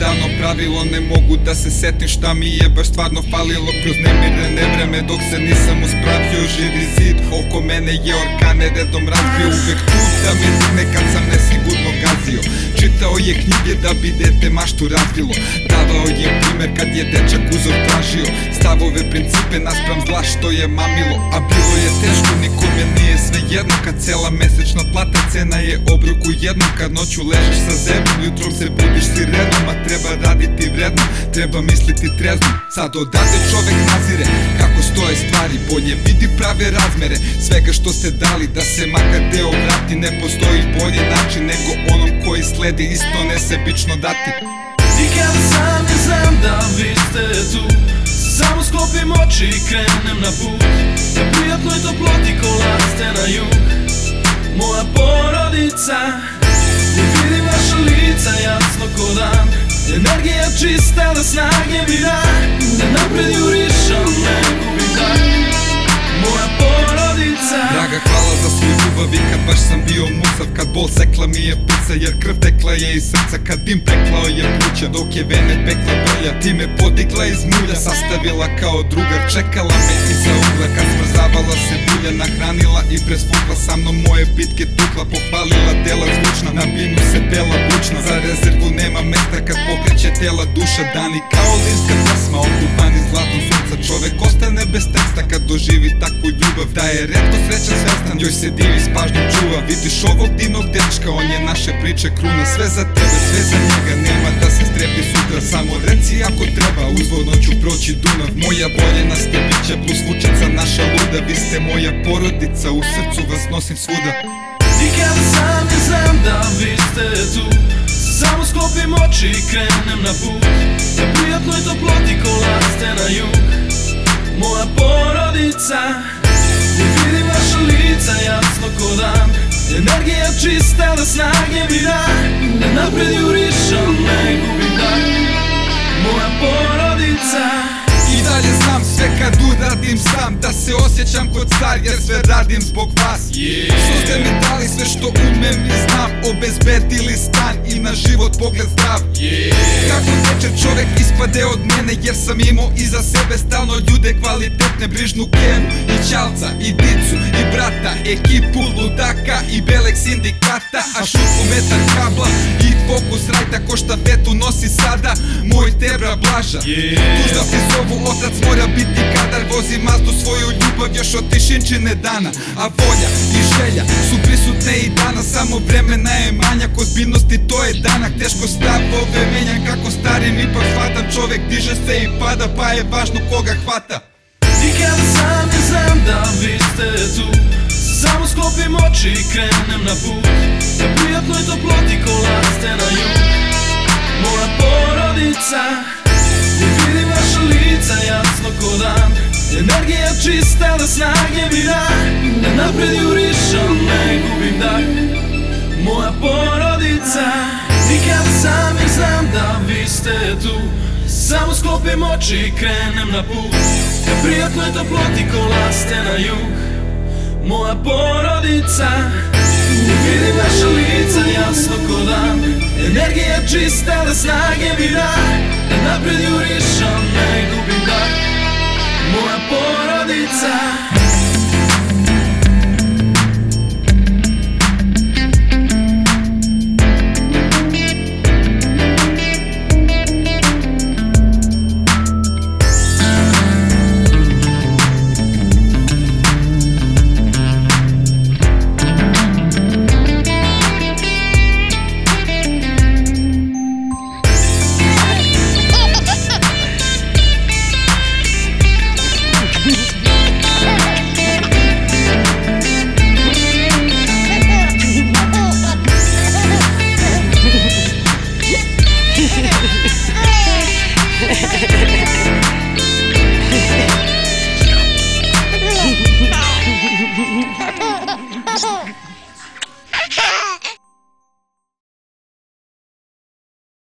davno pravilo Ne mogu da se setim šta mi je baš stvarno falilo Kroz nemirene vreme dok se nisam uspravio. Živi zid oko mene je orkane redom razbio. Uvek tu da me digne kad sam nesigurno gazio. Čitao je knjige da bi dete maštu razvilo Davao je primer kad je dečak uzor tražio. Stavove principe naspram zla što je mamilo A bilo je teško nikome Kad cela mesečna plata cena je obruku jednom Kad noću ležeš sa zemljom jutrom se budiš sirenom A treba raditi vredno, treba misliti trezno. Sad odade čovek nazire kako stoje stvari Bolje vidi prave razmere. Svega što ste dali Da se makar deo vrati ne postoji bolji način Nego onom koji sledi isto nesebično dati. I kada sam ne znam da vi ste tu Samo sklopim oči i krenem na put. Prijatnoj snage mi da Da napred jurišam ne gubim dah Moja porodica. Draga hvala za svoju ljubav i kad baš sam bio mucav Kad bol sekla mi je pica jer krv tekla je iz srca Kad dim peklao je pluća dok je vene pekla brlja Ti me podigla iz mulja, sastavila kao drugar Čekala me iza ugla kad smrzavala se bulja Nahranila i presvukla sa mnom moje bitke tukla Pohvalila dela zvučna, na binu se pela bučna Za rezervu nema mesta kad pokreće tela duša Dani kao linska pesma, okupani zlatom sunca. Čovek ostane bez teksta kad doživi takvu ljubav Da je redko srećan svestan, joj se divi s pažnjom čuva. Vidiš ovog divnog dečka, on je naše priče kruna Sve za tebe, sve za njega, nema da se strepi sutra. Samo reci ako treba, uzvodno ću proći Dunav. Moja voljena ste bića plus vučica naša luda Vi ste moja porodica, u srcu vas nosim svuda. I kada sam ne znam da vi ste tu Samo sklopim oči i krenem na put. Na prijatnoj toploti kolaste na jug. Moja porodica I vidim vaša lica jasno ko dan. Energija čista da snage mi da. Da napred jurišam ne gubim dah Moja porodica I dalje znam sve kad uradim sam Da se osjećam kod car jer sve radim zbog vas. Što ste mi dali sve što umem i znam Obezbedili stan i na život pogled zdrav. Kako teče čovek ispade od mene Jer sam imao iza sebe stalno ljude kvalitetne Brižnu Kenu i Ćalca i Dicu i brata Ekipu ludaka i belek sindikata. A šutku metar kabla i fokus rajta Ko štafetu nosi sada moj tebra blaža. Tužda se zovu Vozi mazdu svoju ljubav još od tišinčine dana. A volja i želja su prisutne i danas Samo vremena je manjak ozbiljnosti to je danak Teško stavove menjam kako starim ipak shvatam Čovek diže se i pada pa je važno koga hvata. I kada sam ne znam da vi ste tu Samo sklopim oči i krenem na put. Na prijatnoj toploti kolaste na jug. Moja porodica I vidim I kada sam jer znam da vi ste tu. Samo sklopim oči i krenem na put. Ka prijatnoj toploti kolaste na jug. Moja porodica I vidim vaša lica jasno ko dan. Energija čista da snage mi da. Da